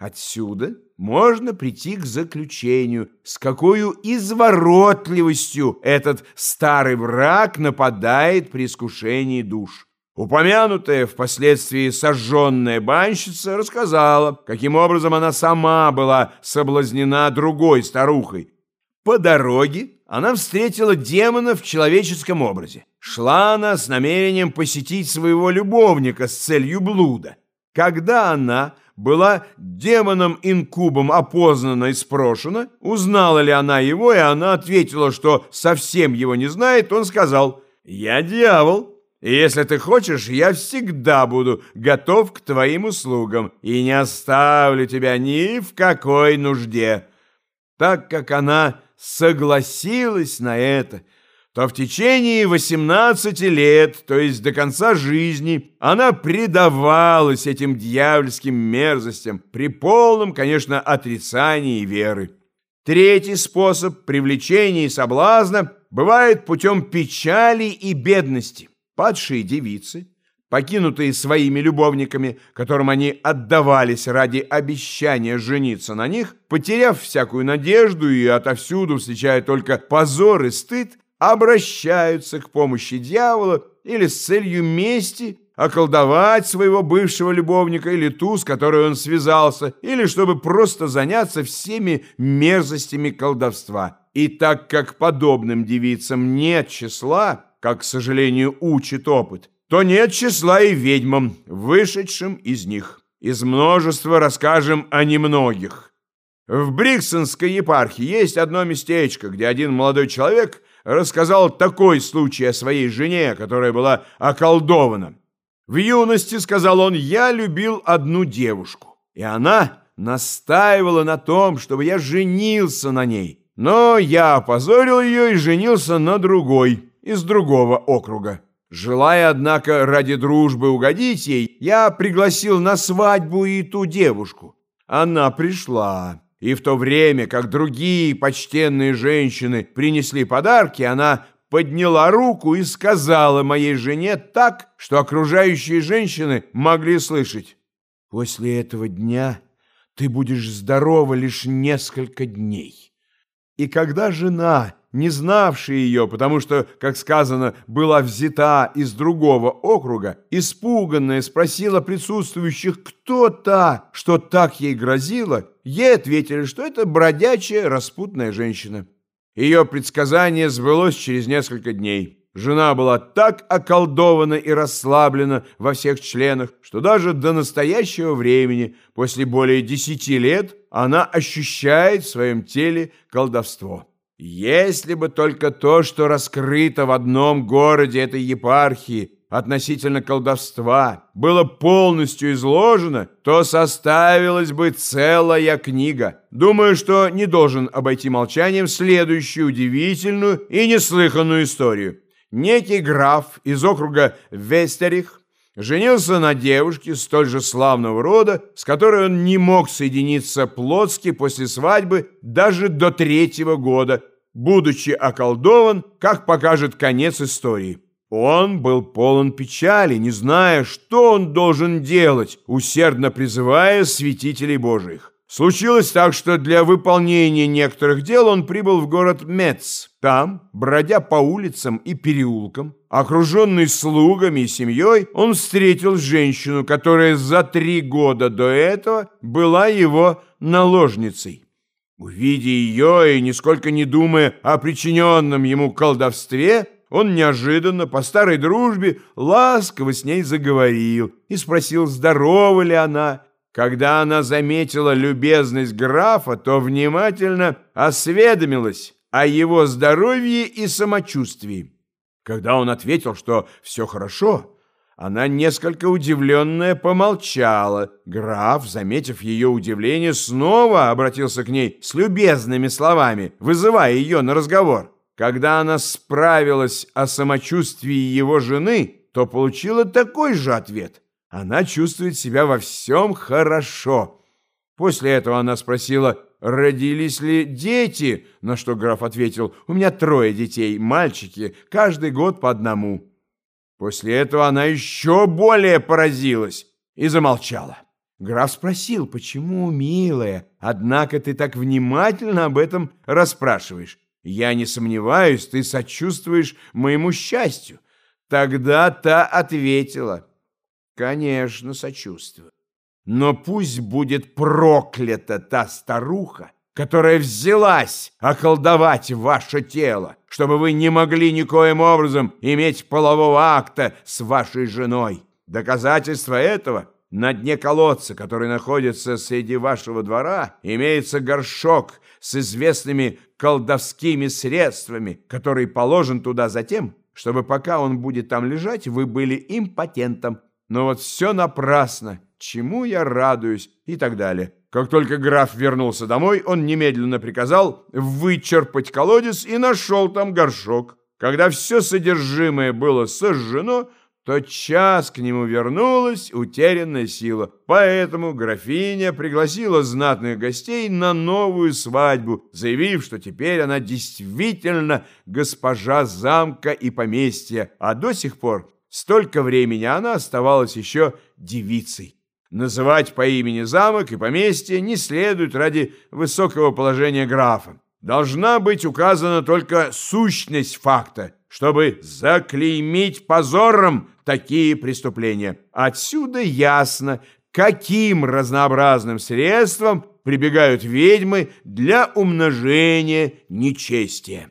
Отсюда можно прийти к заключению, с какой изворотливостью этот старый враг нападает при искушении душ. Упомянутая впоследствии сожженная банщица рассказала, каким образом она сама была соблазнена другой старухой. По дороге она встретила демона в человеческом образе. Шла она с намерением посетить своего любовника с целью блуда. Когда она была демоном-инкубом опознана и спрошена, узнала ли она его, и она ответила, что совсем его не знает, он сказал «Я дьявол, и если ты хочешь, я всегда буду готов к твоим услугам и не оставлю тебя ни в какой нужде». Так как она согласилась на это – то в течение 18 лет, то есть до конца жизни, она предавалась этим дьявольским мерзостям при полном, конечно, отрицании веры. Третий способ привлечения и соблазна бывает путем печали и бедности. Падшие девицы, покинутые своими любовниками, которым они отдавались ради обещания жениться на них, потеряв всякую надежду и отовсюду встречая только позор и стыд, обращаются к помощи дьявола или с целью мести околдовать своего бывшего любовника или ту, с которой он связался, или чтобы просто заняться всеми мерзостями колдовства. И так как подобным девицам нет числа, как, к сожалению, учит опыт, то нет числа и ведьмам, вышедшим из них. Из множества расскажем о немногих. В Бриксонской епархии есть одно местечко, где один молодой человек – рассказал такой случай о своей жене, которая была околдована. В юности, сказал он, я любил одну девушку, и она настаивала на том, чтобы я женился на ней. Но я опозорил ее и женился на другой, из другого округа. Желая, однако, ради дружбы угодить ей, я пригласил на свадьбу и ту девушку. Она пришла. И в то время, как другие почтенные женщины принесли подарки, она подняла руку и сказала моей жене так, что окружающие женщины могли слышать. «После этого дня ты будешь здорова лишь несколько дней». И когда жена не знавшая ее, потому что, как сказано, была взята из другого округа, испуганная спросила присутствующих, кто та, что так ей грозило, ей ответили, что это бродячая распутная женщина. Ее предсказание сбылось через несколько дней. Жена была так околдована и расслаблена во всех членах, что даже до настоящего времени, после более десяти лет, она ощущает в своем теле колдовство. Если бы только то, что раскрыто в одном городе этой епархии относительно колдовства, было полностью изложено, то составилась бы целая книга. Думаю, что не должен обойти молчанием следующую удивительную и неслыханную историю. Некий граф из округа Вестерих женился на девушке столь же славного рода, с которой он не мог соединиться плотски после свадьбы даже до третьего года, будучи околдован, как покажет конец истории. Он был полон печали, не зная, что он должен делать, усердно призывая святителей Божиих. Случилось так, что для выполнения некоторых дел он прибыл в город Мец. Там, бродя по улицам и переулкам, окруженный слугами и семьей, он встретил женщину, которая за три года до этого была его наложницей. Увидя ее и нисколько не думая о причиненном ему колдовстве, он неожиданно, по старой дружбе, ласково с ней заговорил и спросил, здорова ли она. Когда она заметила любезность графа, то внимательно осведомилась о его здоровье и самочувствии. Когда он ответил, что все хорошо, она, несколько удивленная, помолчала. Граф, заметив ее удивление, снова обратился к ней с любезными словами, вызывая ее на разговор. Когда она справилась о самочувствии его жены, то получила такой же ответ. Она чувствует себя во всем хорошо. После этого она спросила, родились ли дети, на что граф ответил, у меня трое детей, мальчики, каждый год по одному. После этого она еще более поразилась и замолчала. Граф спросил, почему, милая, однако ты так внимательно об этом расспрашиваешь. Я не сомневаюсь, ты сочувствуешь моему счастью. Тогда та ответила, конечно, сочувствую. Но пусть будет проклята та старуха, которая взялась околдовать ваше тело, чтобы вы не могли никоим образом иметь полового акта с вашей женой. Доказательство этого на дне колодца, который находится среди вашего двора, имеется горшок с известными колдовскими средствами, который положен туда затем, чтобы пока он будет там лежать, вы были импотентом. Но вот все напрасно, чему я радуюсь и так далее. Как только граф вернулся домой, он немедленно приказал вычерпать колодец и нашел там горшок. Когда все содержимое было сожжено, тотчас к нему вернулась утерянная сила. Поэтому графиня пригласила знатных гостей на новую свадьбу, заявив, что теперь она действительно госпожа замка и поместья, а до сих пор столько времени она оставалась еще девицей. Называть по имени замок и поместье не следует ради высокого положения графа. Должна быть указана только сущность факта, чтобы заклеймить позором такие преступления. Отсюда ясно, каким разнообразным средством прибегают ведьмы для умножения нечестия.